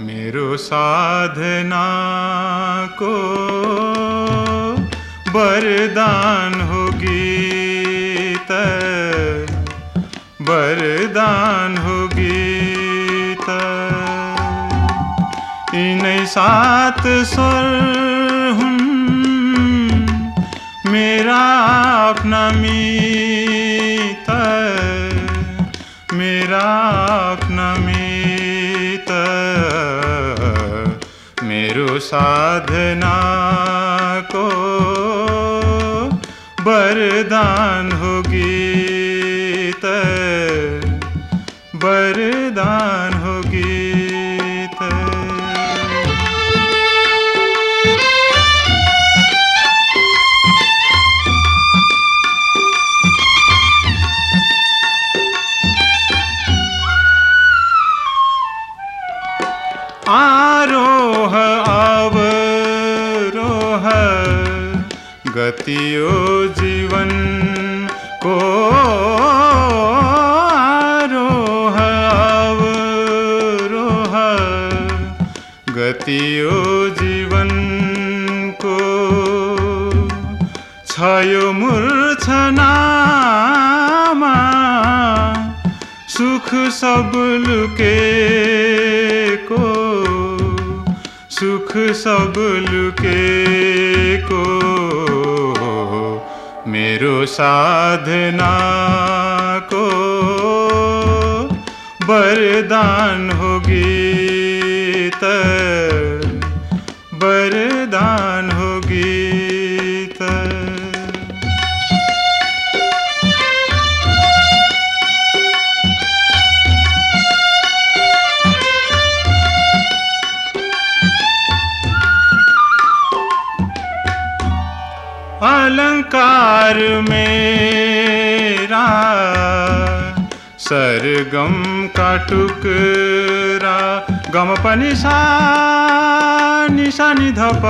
मेरो साधना को वरदान होगी वरदान होगी इनै सात स्वर हूँ मेरा अपना मीत। मेरा अपना मीत। मेरो साधना को वरदान होगी वरदान होगी आरोह अवरोह गतियो जीवन कति जीवन को छ यो सुख सब लुकेको सुख सब लुकेको। मेरो साधनाको वरदान हो गीत। अलंकार मेरा, सरगम का टुकरा गम पनि सा निशा नि धप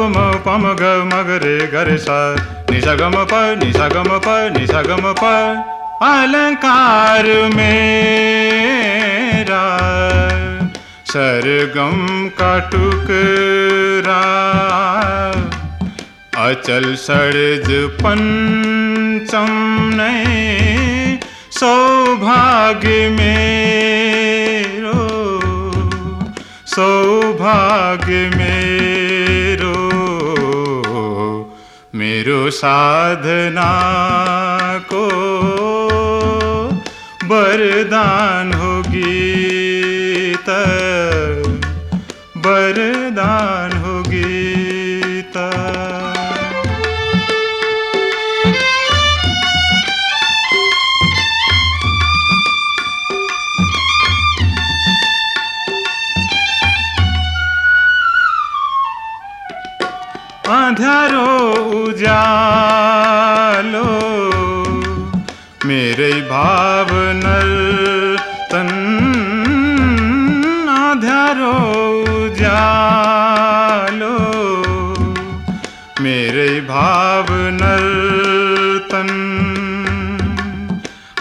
म, पम ग मगरे गरे सा निशा गम प निशा गम प निशा गम प अलंकार मेरा, सरगम का टुकरा अचल सड़ज पंचम ने सौभाग्य मेरो सौभाग्य मेरो मेरो साधना को वरदान होगी त अँध्यारो उजालो। मेरै भाव तन अँध्यारो उजालो। मेरै भाव नल तन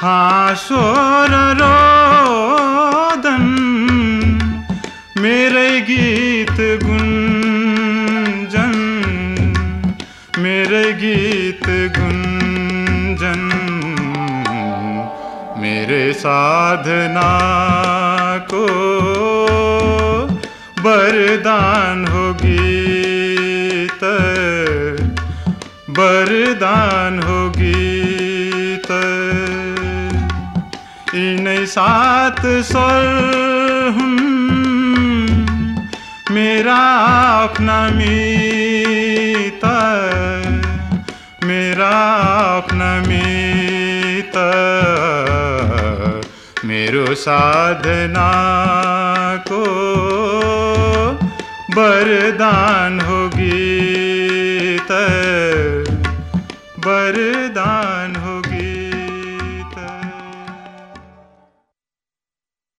हाँसो र रोदन। मेरै गीत गुन्जन मेरे साधना को बरदान होगी वरदान होगी यिनै सात हुन् मेरा अपना मीत मेरो साधना को बरदान होगी।